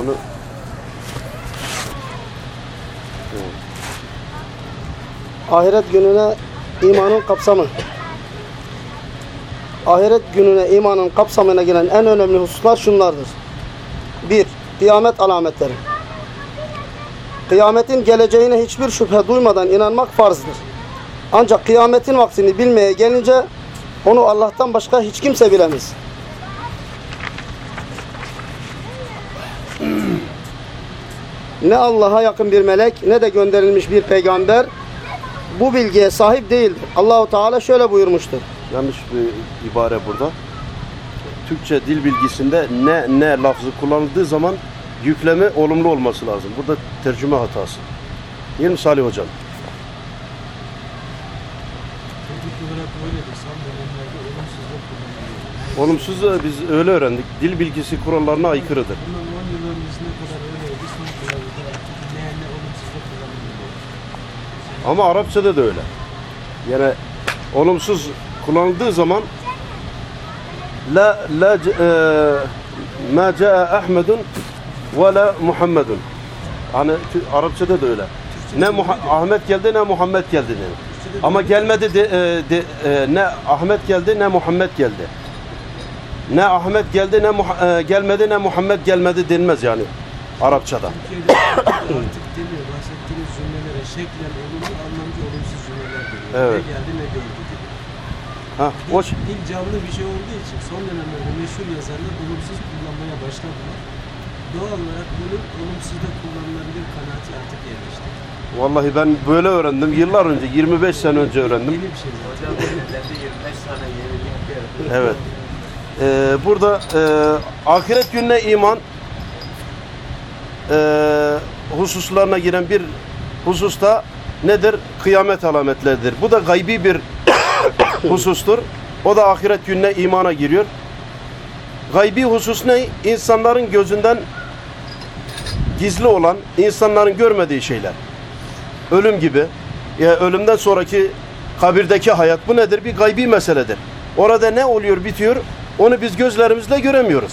Onu Ahiret gününe imanın kapsamı. Ahiret gününe imanın kapsamına giren en önemli hususlar şunlardır. 1. Kıyamet alametleri. Kıyametin geleceğine hiçbir şüphe duymadan inanmak farzdır. Ancak kıyametin vaktini bilmeye gelince onu Allah'tan başka hiç kimse bilemez. Ne Allah'a yakın bir melek ne de gönderilmiş bir peygamber bu bilgiye sahip değildir. Allahu Teala şöyle buyurmuştur. yanlış bir ibare burada. Türkçe dil bilgisinde ne ne lafzı kullanıldığı zaman yükleme olumlu olması lazım. Burada tercüme hatası. Değil mi Salih Hocam? Olumsuz biz öyle öğrendik. Dil bilgisi kurallarına aykırıdır. Bundan 10 yıl öncesine kadar öyleydi. Son kılavuzda artık ne ne olumsuzluk kullanılıyor. Ama Arapçada da öyle. Yani olumsuz kullanıldığı zaman la la e, ma caa Ahmedun ve la Muhammedun. Hani Arapçada da öyle. Ne Muha- Ahmet geldi ne Muhammed geldi dedi. Ama gelmedi de, e, de- e, ne Ahmet geldi ne Muhammed geldi. Ne Ahmet geldi ne Muha- e, gelmedi ne Muhammed gelmedi denmez yani Arapçada. Türkiye'de artık. Şeklen olumlu anlamda olumsuz cümleler geliyor. Evet. Ne geldi ne gördü gibi. Ha, o Dil, dil canlı bir şey olduğu için son dönemlerde meşhur yazarlar olumsuz kullanmaya başladılar. Doğal olarak bunun olumsuzda kullanılabilir kanaati artık yerleşti. Vallahi ben böyle öğrendim. Yıllar önce, 25 sene önce öğrendim. Yeni bir şey. Hocam ellerde 25 tane yenilik. Evet. Ee, burada e, ahiret gününe iman e, hususlarına giren bir hususta nedir? Kıyamet alametleridir. Bu da gaybi bir husustur. O da ahiret gününe imana giriyor. Gaybi husus ne? İnsanların gözünden gizli olan, insanların görmediği şeyler. Ölüm gibi, ya ölümden sonraki kabirdeki hayat bu nedir? Bir gaybi meseledir. Orada ne oluyor, bitiyor? Onu biz gözlerimizle göremiyoruz.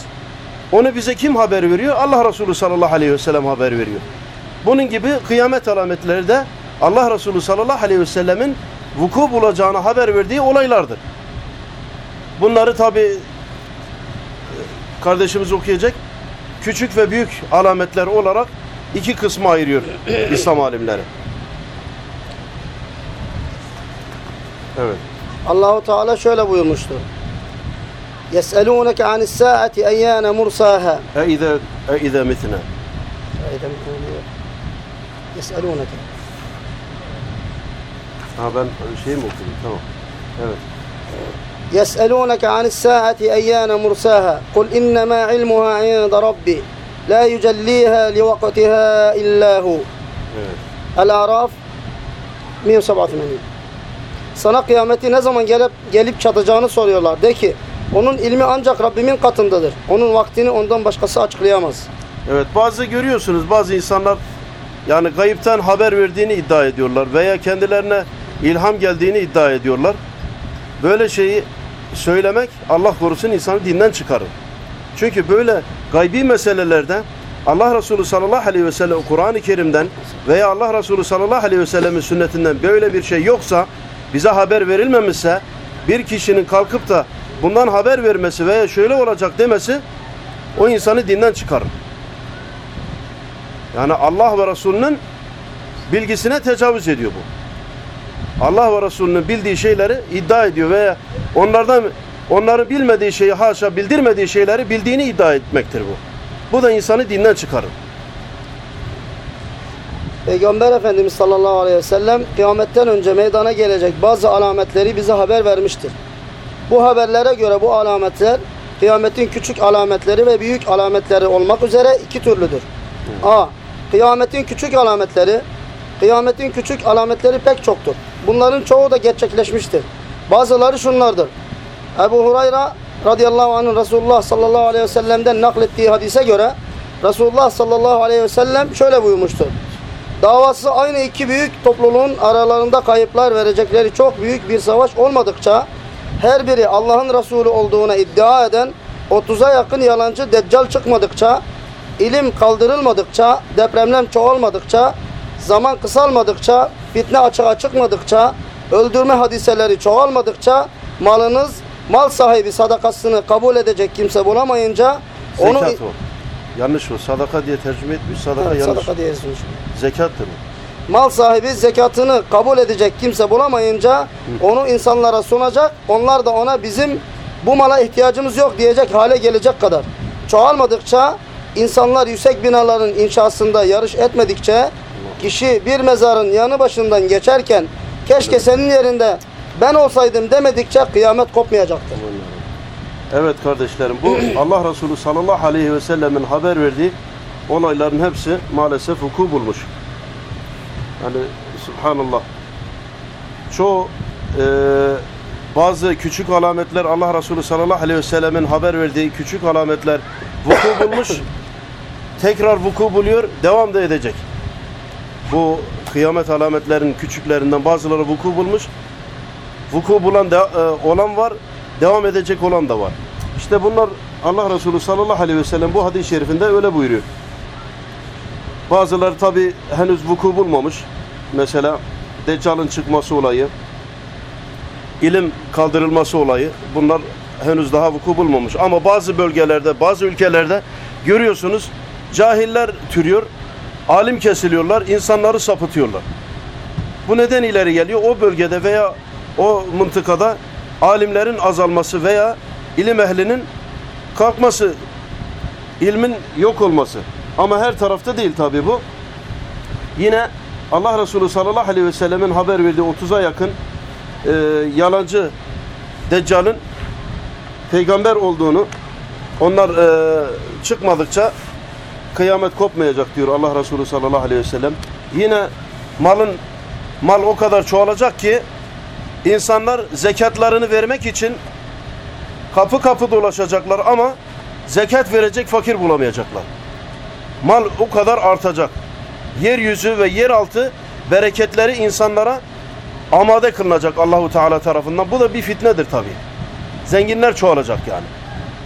Onu bize kim haber veriyor? Allah Resulü sallallahu aleyhi ve sellem haber veriyor. Bunun gibi kıyamet alametleri de Allah Resulü sallallahu aleyhi ve sellemin vuku bulacağını haber verdiği olaylardır. Bunları tabi e, kardeşimiz okuyacak. Küçük ve büyük alametler olarak iki kısma ayırıyor İslam alimleri. Evet. Allahu Teala şöyle buyurmuştur. Yes'elûneke anis saati eyyâne mursâhâ. E izâ mitnâ. E izâ mitnâ. E يَسْأَلُونَكَ Ha ben şey mi okudum? Tamam. Evet. يسألونك عن الساعة أيان مرساها قل إنما علمها عند ربي لا يجليها لوقتها إلا هو Evet. El-Araf 187 Sana kıyameti ne zaman gelip gelip çatacağını soruyorlar. De ki onun ilmi ancak Rabbimin katındadır. Onun vaktini ondan başkası açıklayamaz. Evet bazı görüyorsunuz bazı insanlar yani gayipten haber verdiğini iddia ediyorlar veya kendilerine ilham geldiğini iddia ediyorlar. Böyle şeyi söylemek Allah korusun insanı dinden çıkarır. Çünkü böyle gaybi meselelerde Allah Resulü sallallahu aleyhi ve sellem Kur'an-ı Kerim'den veya Allah Resulü sallallahu aleyhi ve sellemin sünnetinden böyle bir şey yoksa bize haber verilmemişse bir kişinin kalkıp da bundan haber vermesi veya şöyle olacak demesi o insanı dinden çıkarır. Yani Allah ve Resulünün bilgisine tecavüz ediyor bu. Allah ve Resulünün bildiği şeyleri iddia ediyor veya onlardan onların bilmediği şeyi haşa bildirmediği şeyleri bildiğini iddia etmektir bu. Bu da insanı dinden çıkarır. Peygamber Efendimiz sallallahu aleyhi ve sellem kıyametten önce meydana gelecek bazı alametleri bize haber vermiştir. Bu haberlere göre bu alametler kıyametin küçük alametleri ve büyük alametleri olmak üzere iki türlüdür. A. Kıyametin küçük alametleri Kıyametin küçük alametleri pek çoktur. Bunların çoğu da gerçekleşmiştir. Bazıları şunlardır. Ebu Hurayra radıyallahu anh'ın Resulullah sallallahu aleyhi ve sellem'den naklettiği hadise göre Resulullah sallallahu aleyhi ve sellem şöyle buyurmuştur. Davası aynı iki büyük topluluğun aralarında kayıplar verecekleri çok büyük bir savaş olmadıkça her biri Allah'ın Resulü olduğuna iddia eden 30'a yakın yalancı deccal çıkmadıkça ilim kaldırılmadıkça, depremler çoğalmadıkça, zaman kısalmadıkça, fitne açığa çıkmadıkça, öldürme hadiseleri çoğalmadıkça, malınız, mal sahibi sadakasını kabul edecek kimse bulamayınca, onu Zekat o. Yanlış o. Sadaka diye tercüme etmiş. Sadaka Evet, yanlış. sadaka diye yazmış. Zekattır o. Mal sahibi zekatını kabul edecek kimse bulamayınca onu insanlara sunacak. Onlar da ona bizim bu mala ihtiyacımız yok diyecek hale gelecek kadar. Çoğalmadıkça insanlar yüksek binaların inşasında yarış etmedikçe kişi bir mezarın yanı başından geçerken keşke senin yerinde ben olsaydım demedikçe kıyamet kopmayacaktır. Evet kardeşlerim bu Allah Resulü sallallahu aleyhi ve sellemin haber verdiği olayların hepsi maalesef vuku bulmuş. Yani subhanallah. Çoğu e, bazı küçük alametler Allah Resulü sallallahu aleyhi ve sellemin haber verdiği küçük alametler vuku bulmuş. tekrar vuku buluyor, devam da edecek. Bu kıyamet alametlerin küçüklerinden bazıları vuku bulmuş. Vuku bulan da, e, olan var, devam edecek olan da var. İşte bunlar Allah Resulü sallallahu aleyhi ve sellem bu hadis-i şerifinde öyle buyuruyor. Bazıları tabi henüz vuku bulmamış. Mesela Deccal'ın çıkması olayı, ilim kaldırılması olayı bunlar henüz daha vuku bulmamış. Ama bazı bölgelerde, bazı ülkelerde görüyorsunuz cahiller türüyor, alim kesiliyorlar, insanları sapıtıyorlar. Bu neden ileri geliyor? O bölgede veya o mıntıkada alimlerin azalması veya ilim ehlinin kalkması, ilmin yok olması. Ama her tarafta değil tabi bu. Yine Allah Resulü sallallahu aleyhi ve sellemin haber verdiği 30'a yakın e, yalancı Deccal'ın peygamber olduğunu onlar e, çıkmadıkça kıyamet kopmayacak diyor Allah Resulü sallallahu aleyhi ve sellem. Yine malın mal o kadar çoğalacak ki insanlar zekatlarını vermek için kapı kapı dolaşacaklar ama zekat verecek fakir bulamayacaklar. Mal o kadar artacak. Yeryüzü ve yeraltı bereketleri insanlara amade kılınacak Allahu Teala tarafından. Bu da bir fitnedir tabii. Zenginler çoğalacak yani.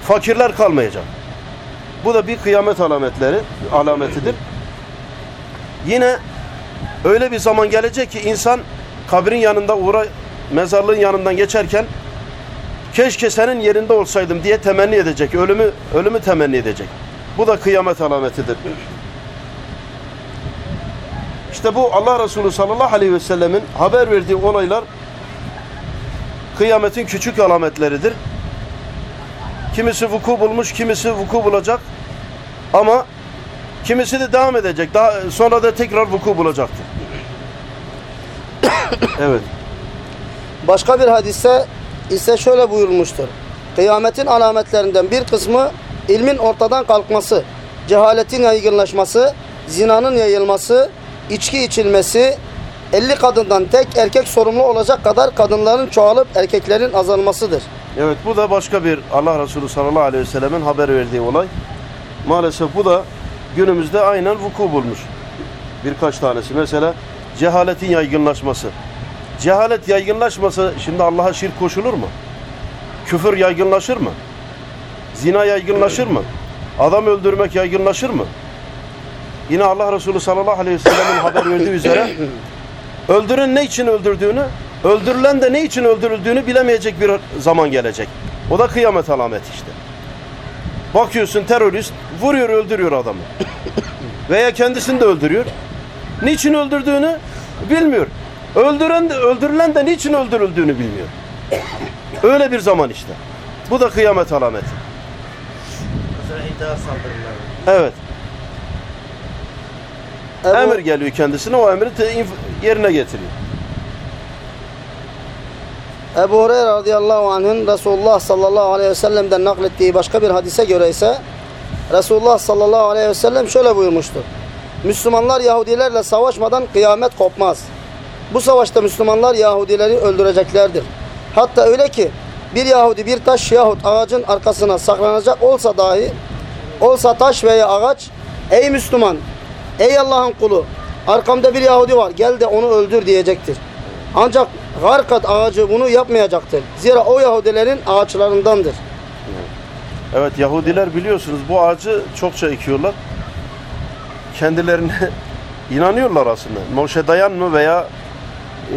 Fakirler kalmayacak. Bu da bir kıyamet alametleri alametidir. Yine öyle bir zaman gelecek ki insan kabrin yanında uğra mezarlığın yanından geçerken keşke senin yerinde olsaydım diye temenni edecek. Ölümü ölümü temenni edecek. Bu da kıyamet alametidir. İşte bu Allah Resulü sallallahu aleyhi ve sellemin haber verdiği olaylar kıyametin küçük alametleridir. Kimisi vuku bulmuş, kimisi vuku bulacak. Ama kimisi de devam edecek. Daha sonra da tekrar vuku bulacaktır. evet. Başka bir hadiste ise şöyle buyurulmuştur. Kıyametin alametlerinden bir kısmı ilmin ortadan kalkması, cehaletin yaygınlaşması, zinanın yayılması, içki içilmesi, 50 kadından tek erkek sorumlu olacak kadar kadınların çoğalıp erkeklerin azalmasıdır. Evet bu da başka bir Allah Resulü sallallahu aleyhi ve sellemin haber verdiği olay. Maalesef bu da günümüzde aynen vuku bulmuş. Birkaç tanesi. Mesela cehaletin yaygınlaşması. Cehalet yaygınlaşması şimdi Allah'a şirk koşulur mu? Küfür yaygınlaşır mı? Zina yaygınlaşır mı? Adam öldürmek yaygınlaşır mı? Yine Allah Resulü sallallahu aleyhi ve sellemin haber verdiği üzere öldüren ne için öldürdüğünü, öldürülen de ne için öldürüldüğünü bilemeyecek bir zaman gelecek. O da kıyamet alameti işte. Bakıyorsun terörist vuruyor öldürüyor adamı. Veya kendisini de öldürüyor. Niçin öldürdüğünü bilmiyor. Öldüren de, öldürülen de niçin öldürüldüğünü bilmiyor. Öyle bir zaman işte. Bu da kıyamet alameti. Mesela intihar saldırıları. Evet. Ebu, Emir geliyor kendisine o emri yerine getiriyor. Ebu Hureyre radıyallahu anh'ın Resulullah sallallahu aleyhi ve sellem'den naklettiği başka bir hadise göre ise Resulullah sallallahu aleyhi ve sellem şöyle buyurmuştur. Müslümanlar Yahudilerle savaşmadan kıyamet kopmaz. Bu savaşta Müslümanlar Yahudileri öldüreceklerdir. Hatta öyle ki bir Yahudi bir taş yahut ağacın arkasına saklanacak olsa dahi olsa taş veya ağaç ey Müslüman ey Allah'ın kulu arkamda bir Yahudi var gel de onu öldür diyecektir. Ancak garkat ağacı bunu yapmayacaktır. Zira o Yahudilerin ağaçlarındandır. Evet Yahudiler biliyorsunuz bu ağacı çokça ekiyorlar. kendilerine inanıyorlar aslında. Moşe Dayan mı veya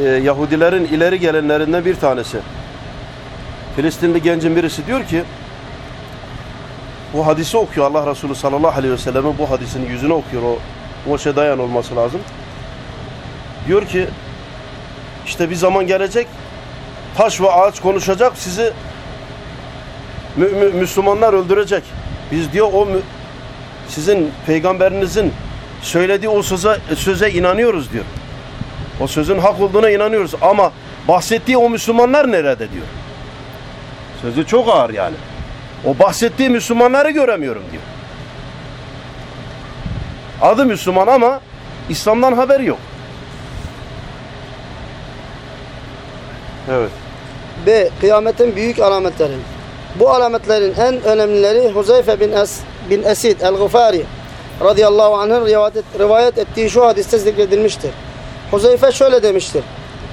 e, Yahudilerin ileri gelenlerinden bir tanesi. Filistinli gencin birisi diyor ki bu hadisi okuyor Allah Resulü sallallahu aleyhi ve sellem'in bu hadisini yüzüne okuyor o Moşe Dayan olması lazım. Diyor ki işte bir zaman gelecek taş ve ağaç konuşacak sizi mü- mü- Müslümanlar öldürecek. Biz diyor o sizin peygamberinizin söylediği o söze, söze inanıyoruz diyor. O sözün hak olduğuna inanıyoruz ama bahsettiği o Müslümanlar nerede diyor. Sözü çok ağır yani. O bahsettiği Müslümanları göremiyorum diyor. Adı Müslüman ama İslam'dan haberi yok. Evet. B. Kıyametin büyük alametleri. Bu alametlerin en önemlileri Huzeyfe bin, Es, bin Esid el-Gıfari radıyallahu anh'ın rivayet, rivayet ettiği şu hadiste zikredilmiştir. Huzeyfe şöyle demiştir.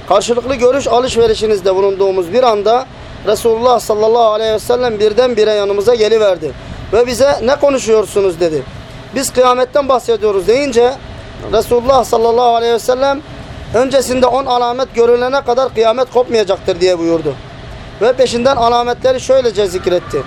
Karşılıklı görüş alışverişinizde bulunduğumuz bir anda Resulullah sallallahu aleyhi ve sellem birdenbire yanımıza geliverdi. Ve bize ne konuşuyorsunuz dedi. Biz kıyametten bahsediyoruz deyince Resulullah sallallahu aleyhi ve sellem öncesinde on alamet görülene kadar kıyamet kopmayacaktır diye buyurdu. Ve peşinden alametleri şöylece zikretti.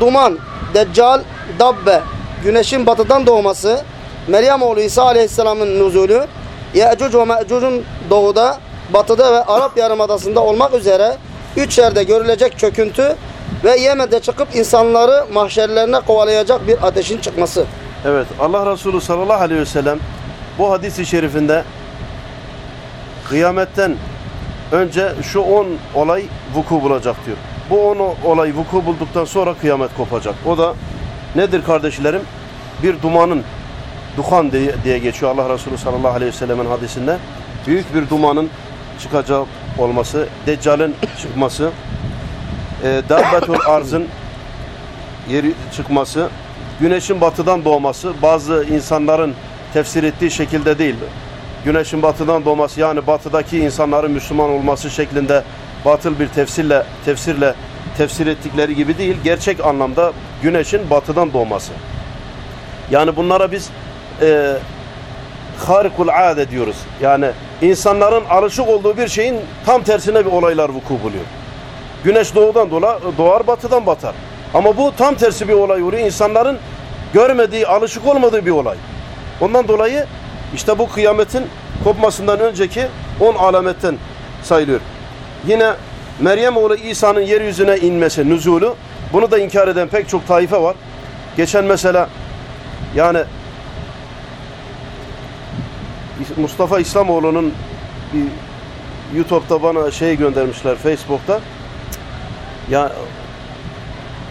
Duman, Deccal, Dabbe, güneşin batıdan doğması, Meryem oğlu İsa aleyhisselamın nuzulü, Yecüc ve Mecüc'ün doğuda, batıda ve Arap Yarımadası'nda olmak üzere üç yerde görülecek çöküntü ve Yemen'de çıkıp insanları mahşerlerine kovalayacak bir ateşin çıkması. Evet Allah Resulü sallallahu aleyhi ve sellem bu hadisi şerifinde kıyametten önce şu 10 olay vuku bulacak diyor. Bu 10 olay vuku bulduktan sonra kıyamet kopacak. O da nedir kardeşlerim? Bir dumanın duhan diye, diye geçiyor Allah Resulü sallallahu aleyhi ve sellemin hadisinde. Büyük bir dumanın çıkacak olması, Deccal'in çıkması, e, Dabbetul Arz'ın yeri çıkması, güneşin batıdan doğması, bazı insanların tefsir ettiği şekilde değil. Güneşin batıdan doğması yani batıdaki insanların Müslüman olması şeklinde batıl bir tefsirle tefsirle tefsir ettikleri gibi değil. Gerçek anlamda güneşin batıdan doğması. Yani bunlara biz e, harikul ade diyoruz. Yani insanların alışık olduğu bir şeyin tam tersine bir olaylar vuku buluyor. Güneş doğudan dola, doğar batıdan batar. Ama bu tam tersi bir olay oluyor. İnsanların görmediği, alışık olmadığı bir olay. Ondan dolayı işte bu kıyametin kopmasından önceki 10 alametten sayılıyor. Yine Meryem oğlu İsa'nın yeryüzüne inmesi, nüzulü. Bunu da inkar eden pek çok taife var. Geçen mesela yani Mustafa İslamoğlu'nun YouTube'da bana şey göndermişler Facebook'ta. Ya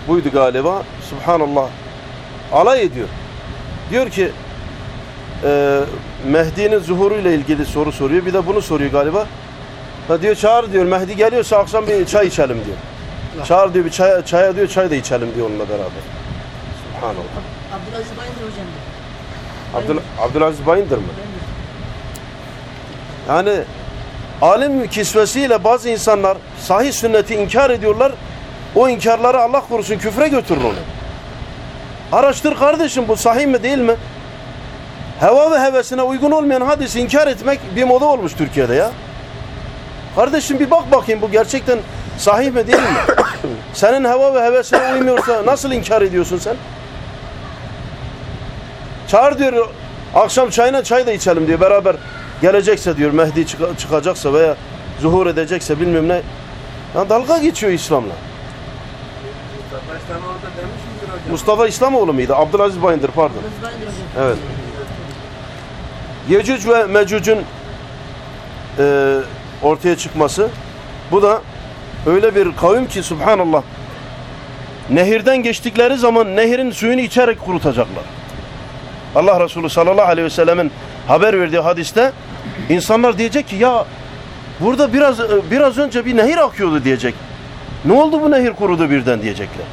buydu galiba. Subhanallah. Alay ediyor. Diyor ki e, Mehdi'nin zuhuruyla ilgili soru soruyor. Bir de bunu soruyor galiba. Ha diyor çağır diyor. Mehdi geliyorsa akşam bir çay içelim diyor. Çağır diyor bir çay, çaya diyor çay da içelim diyor onunla beraber. Subhanallah. Abdülaziz Bayındır hocam. Abdül, Abdülaziz Bayındır mı? Yani alim kisvesiyle bazı insanlar sahih sünneti inkar ediyorlar. O inkarları Allah korusun küfre götürür onu. Araştır kardeşim bu sahih mi değil mi? Heva ve hevesine uygun olmayan hadisi inkar etmek bir moda olmuş Türkiye'de ya. Kardeşim bir bak bakayım bu gerçekten sahih mi değil mi? Senin heva ve hevesine uymuyorsa nasıl inkar ediyorsun sen? Çağır diyor akşam çayına çay da içelim diyor beraber gelecekse diyor Mehdi çıka- çıkacaksa veya zuhur edecekse bilmem ne. Ya dalga geçiyor İslam'la. Mustafa İslamoğlu da demiş midir hocam? Mustafa İslamoğlu muydu? Abdülaziz Bayındır pardon. Evet. Yecüc ve Mecüc'ün e, ortaya çıkması bu da öyle bir kavim ki subhanallah nehirden geçtikleri zaman nehirin suyunu içerek kurutacaklar. Allah Resulü sallallahu aleyhi ve sellemin haber verdiği hadiste insanlar diyecek ki ya burada biraz biraz önce bir nehir akıyordu diyecek. Ne oldu bu nehir kurudu birden diyecekler.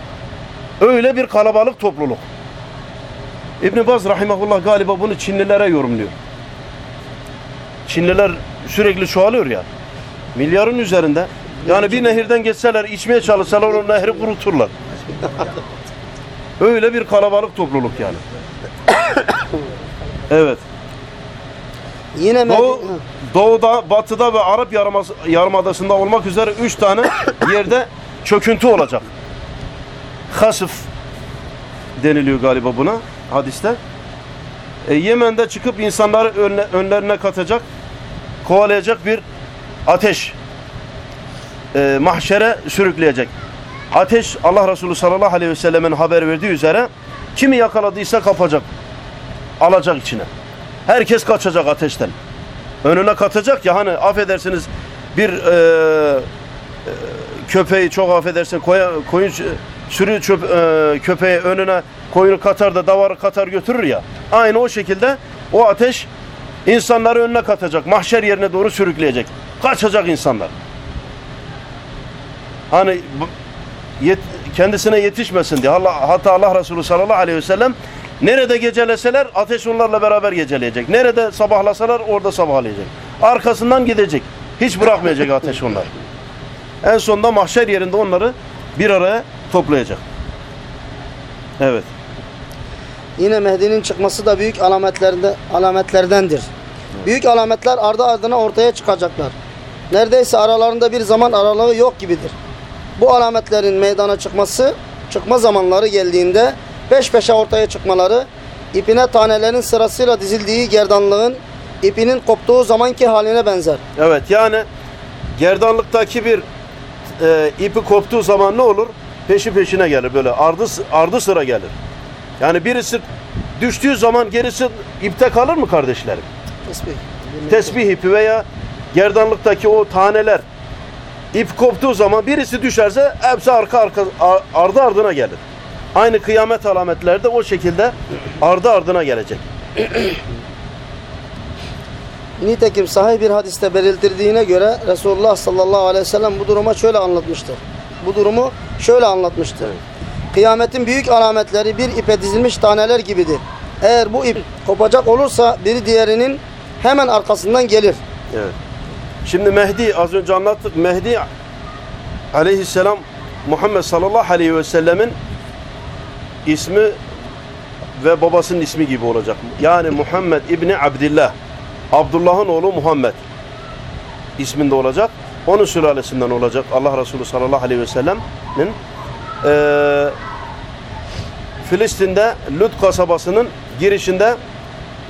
Öyle bir kalabalık topluluk. İbn Baz rahimahullah galiba bunu Çinlilere yorumluyor. Çinliler sürekli çoğalıyor ya. Milyarın üzerinde. Yani bir nehirden geçseler, içmeye çalışsalar o nehri kuruturlar. Öyle bir kalabalık topluluk yani. Evet. Yine Doğu, doğuda, batıda ve Arap Yarımadası, Yarımadası'nda olmak üzere üç tane yerde çöküntü olacak. Hasıf deniliyor galiba buna hadiste. E, Yemen'de çıkıp insanları önle- önlerine katacak, kovalayacak bir ateş e, mahşere sürükleyecek. Ateş Allah Resulü sallallahu aleyhi ve sellemin haber verdiği üzere kimi yakaladıysa kapacak, alacak içine. Herkes kaçacak ateşten. Önüne katacak ya hani affedersiniz bir e, e, köpeği çok affedersin koya, koyun sürü çöp, e, köpeği önüne koyunu katar da davarı katar götürür ya. Aynı o şekilde o ateş insanları önüne katacak. Mahşer yerine doğru sürükleyecek. Kaçacak insanlar. Hani yet, kendisine yetişmesin diye. Allah, hatta Allah Resulü sallallahu aleyhi ve sellem nerede geceleseler ateş onlarla beraber geceleyecek. Nerede sabahlasalar orada sabahlayacak. Arkasından gidecek. Hiç bırakmayacak ateş onları. En sonunda mahşer yerinde onları bir araya toplayacak. Evet. Yine Mehdi'nin çıkması da büyük alametlerde, alametlerdendir. Büyük alametler ardı ardına ortaya çıkacaklar. Neredeyse aralarında bir zaman aralığı yok gibidir. Bu alametlerin meydana çıkması, çıkma zamanları geldiğinde peş peşe ortaya çıkmaları, ipine tanelerin sırasıyla dizildiği gerdanlığın ipinin koptuğu zamanki haline benzer. Evet yani gerdanlıktaki bir e, ipi koptuğu zaman ne olur? Peşi peşine gelir böyle ardı, ardı sıra gelir. Yani birisi düştüğü zaman gerisi ipte kalır mı kardeşlerim? Tesbih. Tesbih ipi veya gerdanlıktaki o taneler ip koptuğu zaman birisi düşerse hepsi arka arka ar- ardı ardına gelir. Aynı kıyamet alametleri de o şekilde ardı ardına gelecek. Nitekim sahih bir hadiste belirtildiğine göre Resulullah sallallahu aleyhi ve sellem bu duruma şöyle anlatmıştır. Bu durumu şöyle anlatmıştır. Kıyametin büyük alametleri bir ipe dizilmiş taneler gibidir. Eğer bu ip kopacak olursa biri diğerinin hemen arkasından gelir. Evet. Şimdi Mehdi az önce anlattık. Mehdi aleyhisselam Muhammed sallallahu aleyhi ve sellemin ismi ve babasının ismi gibi olacak. Yani Muhammed İbni Abdillah. Abdullah'ın oğlu Muhammed isminde olacak. Onun sülalesinden olacak Allah Resulü sallallahu aleyhi ve sellem'in eee Filistin'de Lut kasabasının girişinde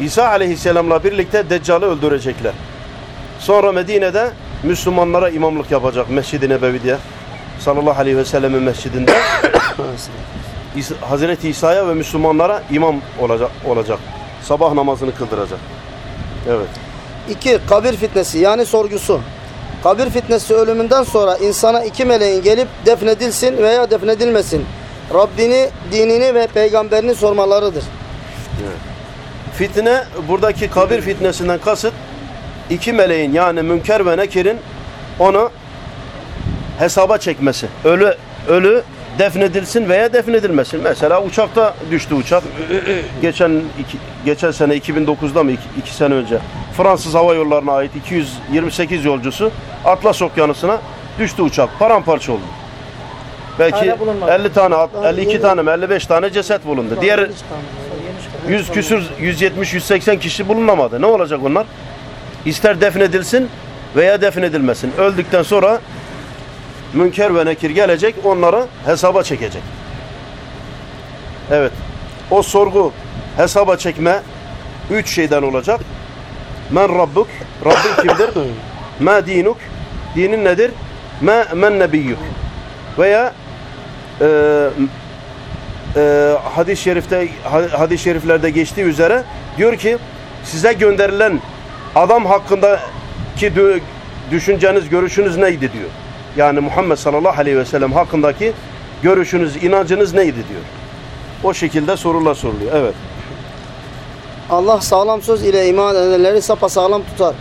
İsa aleyhisselamla birlikte Deccal'ı öldürecekler. Sonra Medine'de Müslümanlara imamlık yapacak Mescid-i Nebevi'de sallallahu aleyhi ve sellemin mescidinde İsa- Hazreti İsa'ya ve Müslümanlara imam olacak olacak. Sabah namazını kıldıracak. Evet. 2. Kabir fitnesi yani sorgusu. Kabir fitnesi ölümünden sonra insana iki meleğin gelip defnedilsin veya defnedilmesin. Rabbini, dinini ve peygamberini sormalarıdır. Fitne buradaki kabir fitnesinden kasıt iki meleğin yani Münker ve Nekir'in onu hesaba çekmesi. Ölü ölü defnedilsin veya defnedilmesin. Mesela uçakta düştü uçak. geçen iki, geçen sene 2009'da mı iki, iki sene önce Fransız Hava Yolları'na ait 228 yolcusu Atlas Okyanusu'na düştü uçak. Paramparça oldu. Belki Hala bulunmadı. 50 tane, Daha 52 yeni- tane mi 55 tane ceset bulundu. Diğer 100 küsür 170 180 kişi bulunamadı. Ne olacak onlar? İster defnedilsin veya defnedilmesin. Öldükten sonra Münker ve Nekir gelecek, onları hesaba çekecek. Evet. O sorgu hesaba çekme üç şeyden olacak. Men Rabbuk, Rabbin kimdir? Ma dinuk, dinin nedir? Ma men nebiyyuk. Veya e, e, hadis-i şerifte ha- hadis-i şeriflerde geçtiği üzere diyor ki size gönderilen adam hakkındaki dü- düşünceniz, görüşünüz neydi diyor. Yani Muhammed sallallahu aleyhi ve sellem hakkındaki görüşünüz, inancınız neydi diyor. O şekilde sorular soruluyor. Evet. Allah sağlam söz ile iman edenleri sapasağlam tutar.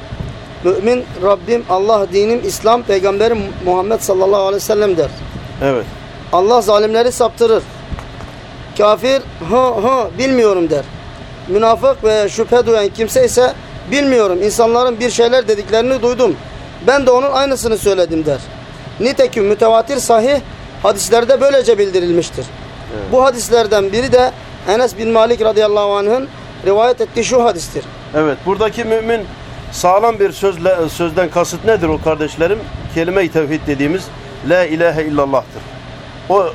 Mümin Rabbim, Allah, dinim, İslam, Peygamberim Muhammed sallallahu aleyhi ve sellem der. Evet. Allah zalimleri saptırır. Kafir ha ha bilmiyorum der. Münafık ve şüphe duyan kimse ise bilmiyorum insanların bir şeyler dediklerini duydum. Ben de onun aynısını söyledim der. Nitekim mütevatir sahih hadislerde böylece bildirilmiştir. Bu hadislerden biri de Enes bin Malik radıyallahu anh'ın rivayet ettiği şu hadistir. Evet, buradaki mümin sağlam bir sözle sözden kasıt nedir o kardeşlerim? Kelime-i tevhid dediğimiz la ilahe illallah'tır. O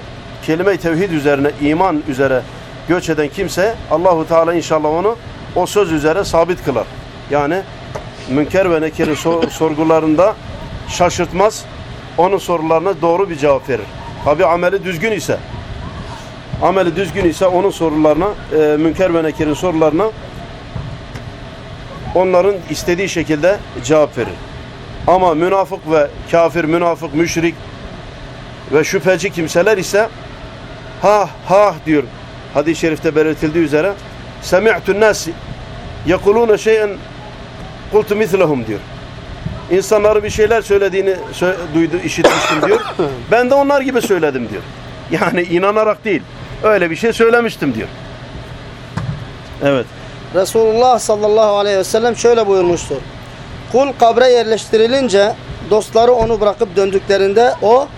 kelime-i tevhid üzerine, iman üzere göç eden kimse Allahu Teala inşallah onu o söz üzere sabit kılar. Yani münker ve nekerin sor- sorgularında şaşırtmaz. Onun sorularına doğru bir cevap verir. Tabi ameli düzgün ise ameli düzgün ise onun sorularına, e, münker ve nekerin sorularına onların istediği şekilde cevap verir. Ama münafık ve kafir, münafık, müşrik ve şüpheci kimseler ise ha ha diyor. Hadis-i şerifte belirtildiği üzere semi'tun nas yekulune şey'en kultu mislehum diyor. İnsanları bir şeyler söylediğini sö- duydu, işitmiştim diyor. Ben de onlar gibi söyledim diyor. Yani inanarak değil. Öyle bir şey söylemiştim diyor. Evet. Resulullah sallallahu aleyhi ve sellem şöyle buyurmuştur. Kul kabre yerleştirilince dostları onu bırakıp döndüklerinde o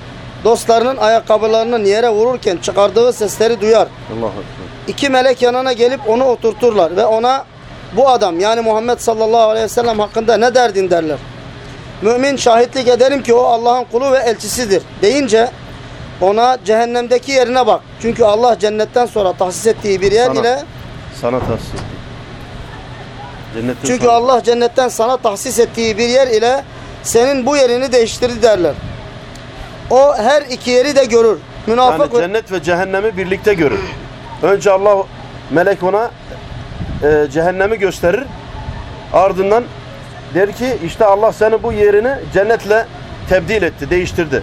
dostlarının ayakkabılarının yere vururken çıkardığı sesleri duyar. Ekber. İki melek yanına gelip onu oturturlar ve ona bu adam yani Muhammed sallallahu aleyhi ve sellem hakkında ne derdin derler. Mümin şahitlik ederim ki o Allah'ın kulu ve elçisidir deyince ona cehennemdeki yerine bak. Çünkü Allah cennetten sonra tahsis ettiği bir yer Sana. ile Sana tahsis etti. Cennetin çünkü sana- Allah cennetten sana tahsis ettiği bir yer ile senin bu yerini değiştirdi derler. O her iki yeri de görür. yani Münafık ve cennet ve cehennemi birlikte görür. Önce Allah melek ona e, cehennemi gösterir. Ardından der ki işte Allah seni bu yerini cennetle tebdil etti, değiştirdi.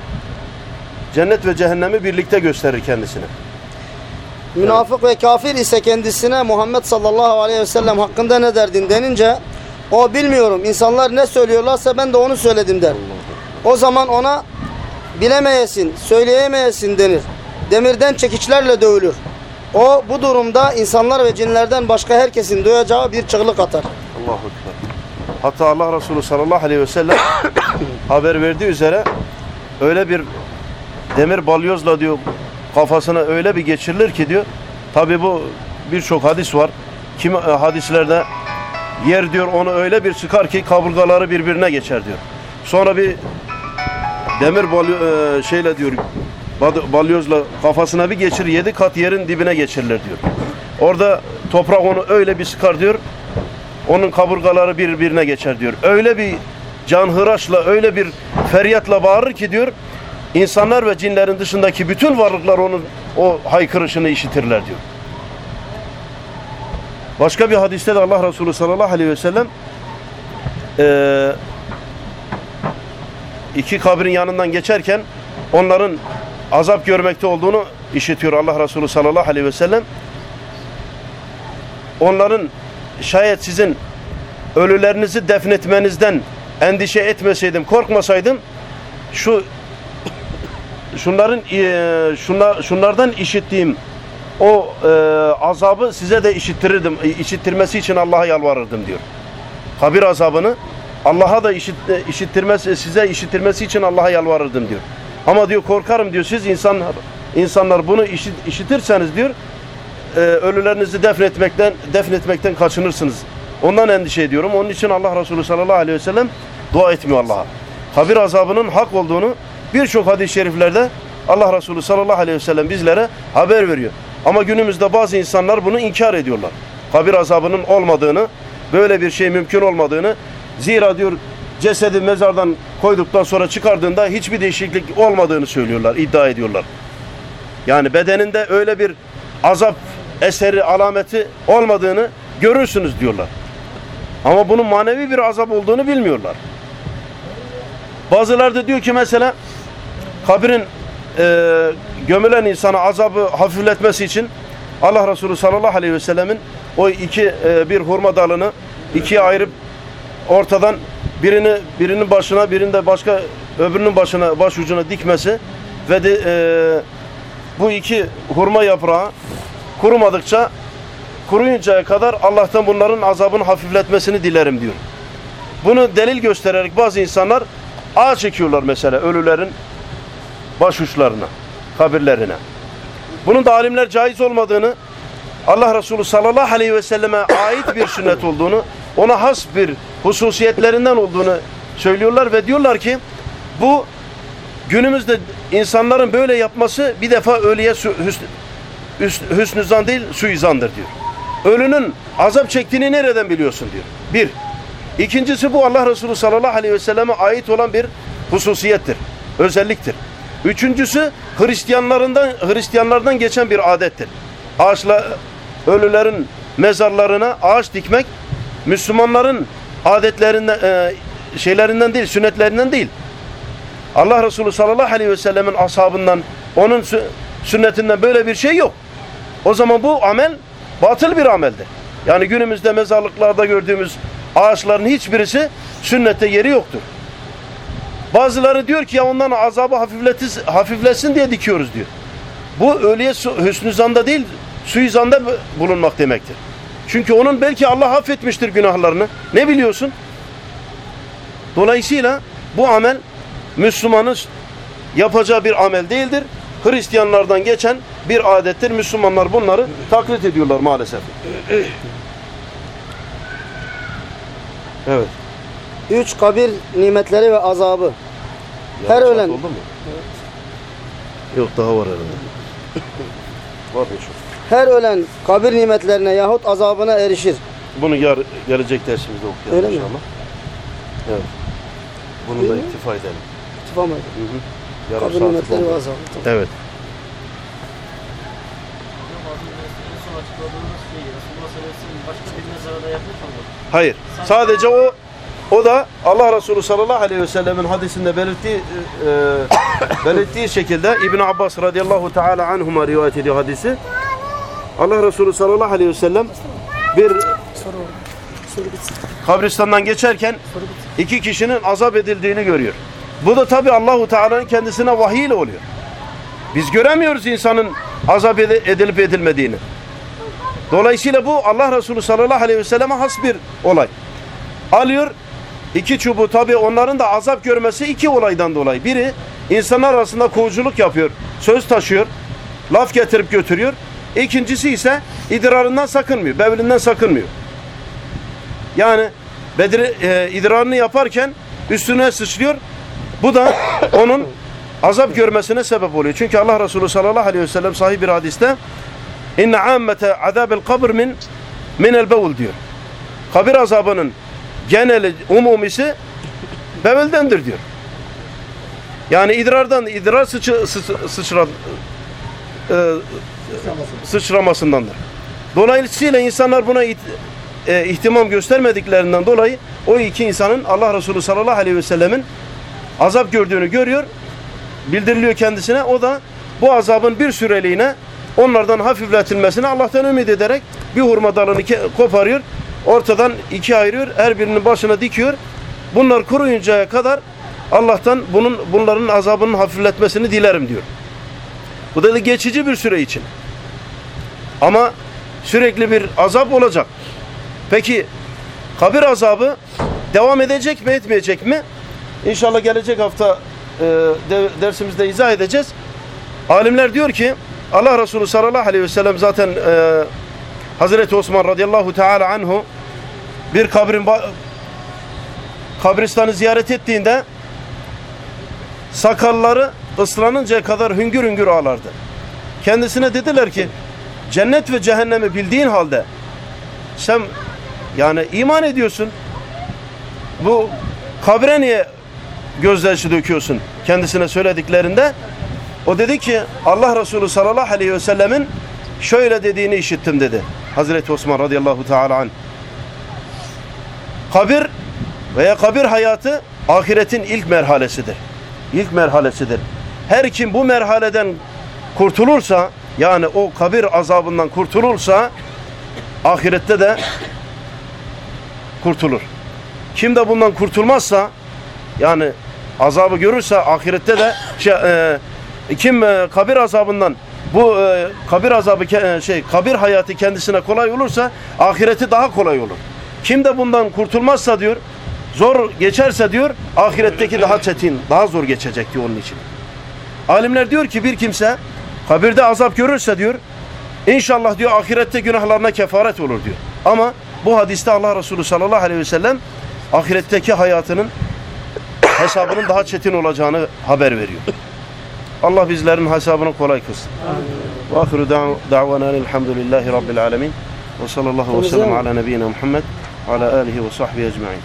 Cennet ve cehennemi birlikte gösterir kendisine. Münafık ve kafir ise kendisine Muhammed sallallahu aleyhi ve sellem hakkında ne derdin denince o bilmiyorum insanlar ne söylüyorlarsa ben de onu söyledim der. O zaman ona bilemeyesin, söyleyemeyesin denir. Demirden çekiçlerle dövülür. O bu durumda insanlar ve cinlerden başka herkesin duyacağı bir çığlık atar. Allahu Ekber. Hatta Allah Resulü sallallahu aleyhi ve sellem haber verdiği üzere öyle bir demir balyozla diyor kafasına öyle bir geçirilir ki diyor. Tabi bu birçok hadis var. Kim e, hadislerde yer diyor onu öyle bir sıkar ki kaburgaları birbirine geçer diyor. Sonra bir demir balyo, e, şeyle diyor balyozla kafasına bir geçir yedi kat yerin dibine geçirilir diyor. Orada toprak onu öyle bir sıkar diyor. Onun kaburgaları birbirine geçer diyor. Öyle bir canhıraşla, öyle bir feryatla bağırır ki diyor. insanlar ve cinlerin dışındaki bütün varlıklar onun o haykırışını işitirler diyor. Başka bir hadiste de Allah Resulü sallallahu aleyhi ve sellem eee, iki kabrin yanından geçerken onların azap görmekte olduğunu işitiyor Allah Resulü sallallahu aleyhi ve sellem. Onların şayet sizin ölülerinizi defnetmenizden endişe etmeseydim, korkmasaydım şu şunların eee, şunlar, şunlardan işittiğim o eee, azabı size de işittirirdim. işittirmesi için Allah'a yalvarırdım diyor. Kabir azabını Allah'a da işit, işittirmesi, size işittirmesi için Allah'a yalvarırdım diyor. Ama diyor korkarım diyor siz insanlar insanlar bunu işit, işitirseniz diyor e, ölülerinizi defnetmekten defnetmekten kaçınırsınız. Ondan endişe ediyorum. Onun için Allah Resulü sallallahu aleyhi ve sellem dua etmiyor Allah'a. Kabir azabının hak olduğunu birçok hadis-i şeriflerde Allah Resulü sallallahu aleyhi ve sellem bizlere haber veriyor. Ama günümüzde bazı insanlar bunu inkar ediyorlar. Kabir azabının olmadığını, böyle bir şey mümkün olmadığını zira diyor cesedi mezardan koyduktan sonra çıkardığında hiçbir değişiklik olmadığını söylüyorlar, iddia ediyorlar. Yani bedeninde öyle bir azap eseri, alameti olmadığını görürsünüz diyorlar. Ama bunun manevi bir azap olduğunu bilmiyorlar. Bazıları da diyor ki mesela kabrin e, gömülen insana azabı hafifletmesi için Allah Resulü sallallahu aleyhi ve sellemin o iki e, bir hurma dalını ikiye ayırıp ortadan birini birinin başına birinde başka öbürünün başına baş ucuna dikmesi ve de, e, bu iki hurma yaprağı kurumadıkça kuruyuncaya kadar Allah'tan bunların azabını hafifletmesini dilerim diyor. Bunu delil göstererek bazı insanlar ağ çekiyorlar mesela ölülerin başuçlarına, kabirlerine. Bunun da alimler caiz olmadığını Allah Resulü sallallahu aleyhi ve selleme ait bir sünnet olduğunu, ona has bir hususiyetlerinden olduğunu söylüyorlar ve diyorlar ki bu günümüzde insanların böyle yapması bir defa ölüye hüsn- hüsnü zan değil suizandır diyor. Ölünün azap çektiğini nereden biliyorsun diyor. Bir. İkincisi bu Allah Resulü sallallahu aleyhi ve selleme ait olan bir hususiyettir. Özelliktir. Üçüncüsü Hristiyanlarından Hristiyanlardan geçen bir adettir. Ağaçla ölülerin mezarlarına ağaç dikmek Müslümanların adetlerinden e, şeylerinden değil, sünnetlerinden değil. Allah Resulü sallallahu aleyhi ve sellemin ashabından, onun sü- sünnetinden böyle bir şey yok. O zaman bu amel batıl bir ameldir. Yani günümüzde mezarlıklarda gördüğümüz ağaçların hiçbirisi sünnette yeri yoktur. Bazıları diyor ki ya ondan azabı hafifletsin diye dikiyoruz diyor. Bu su, hüsnü zanda değil, suizanda bu- bulunmak demektir. Çünkü onun belki Allah affetmiştir günahlarını. Ne biliyorsun? Dolayısıyla bu amel Müslümanın yapacağı bir amel değildir. Hristiyanlardan geçen bir adettir. Müslümanlar bunları taklit ediyorlar maalesef. Evet. Üç kabir nimetleri ve azabı. Her Yarım saat ölen- Oldu mu? Yok daha var herhalde. var ya şu. Her ölen kabir nimetlerine yahut azabına erişir. Bunu yar, gelecek dersimizde okuyalım Öyle mi? inşallah. Evet. Bunu Değil da mi? iktifa edelim. İttifak mı? Hı hı. Yarım Kabir nimetleri ve azabı. Tamam. Evet. Hayır. Sadece o o da Allah Resulü sallallahu aleyhi ve sellemin hadisinde belirttiği e, belirttiği şekilde İbn Abbas radıyallahu teala anhuma rivayet ediyor hadisi. Allah Resulü sallallahu aleyhi ve sellem bir kabristandan geçerken iki kişinin azap edildiğini görüyor. Bu da tabi Allahu Teala'nın kendisine vahiy ile oluyor. Biz göremiyoruz insanın azap edilip edilmediğini. Dolayısıyla bu Allah Resulü sallallahu aleyhi ve selleme has bir olay. Alıyor iki çubuğu tabi onların da azap görmesi iki olaydan dolayı. Biri insanlar arasında kovuculuk yapıyor, söz taşıyor, laf getirip götürüyor. İkincisi ise idrarından sakınmıyor, bevlinden sakınmıyor. Yani Bedir e, idrarını yaparken üstüne sıçrıyor. Bu da onun azap görmesine sebep oluyor. Çünkü Allah Resulü sallallahu aleyhi ve sellem sahih bir hadiste İnne ammete azabil kabr min minel bevul diyor. Kabir azabının geneli umumisi bevuldendir diyor. Yani idrardan idrar sıçı, sı- sıçra, e, sıçramasındandır. Dolayısıyla insanlar buna it- e, ihtimam göstermediklerinden dolayı o iki insanın Allah Resulü sallallahu aleyhi ve sellemin azap gördüğünü görüyor, bildiriliyor kendisine. O da bu azabın bir süreliğine onlardan hafifletilmesini Allah'tan ümit ederek bir hurma dalını koparıyor, ortadan ikiye ayırıyor, her birinin başına dikiyor. Bunlar kuruyuncaya kadar Allah'tan bunun bunların azabının hafifletmesini dilerim diyor. Bu da geçici bir süre için. Ama sürekli bir azap olacak. Peki kabir azabı devam edecek mi etmeyecek mi? İnşallah gelecek hafta e, de- dersimizde izah edeceğiz. Alimler diyor ki Allah Resulü sallallahu aleyhi ve sellem zaten e, Hazreti Osman radıyallahu teala anhu bir kabrin kabristanı ziyaret ettiğinde sakalları ıslanıncaya kadar hüngür hüngür ağlardı. Kendisine dediler ki cennet ve cehennemi bildiğin halde sen yani iman ediyorsun. Bu kabre niye gözyaşı döküyorsun? Kendisine söylediklerinde o dedi ki Allah Resulü sallallahu aleyhi ve sellemin şöyle dediğini işittim dedi. Hazreti Osman radıyallahu teala anh. Kabir veya kabir hayatı ahiretin ilk merhalesidir. İlk merhalesidir. Her kim bu merhaleden kurtulursa yani o kabir azabından kurtulursa ahirette de kurtulur. Kim de bundan kurtulmazsa yani azabı görürse ahirette de şey, e, kim e, kabir azabından bu e, kabir azabı e, şey kabir hayatı kendisine kolay olursa ahireti daha kolay olur. Kim de bundan kurtulmazsa diyor zor geçerse diyor ahiretteki daha çetin, daha zor geçecek diyor onun için. Alimler diyor ki bir kimse kabirde azap görürse diyor İnşallah diyor ahirette günahlarına kefaret olur diyor. Ama bu hadiste Allah Resulü sallallahu aleyhi ve sellem ahiretteki hayatının hesabının daha çetin olacağını haber veriyor. Allah bizlerin hesabını kolay kılsın. Ve ahiru da'vana elhamdülillahi rabbil alemin. Ve sallallahu ve sellem ala nebiyyina Muhammed ala alihi ve sahbihi ecma'in.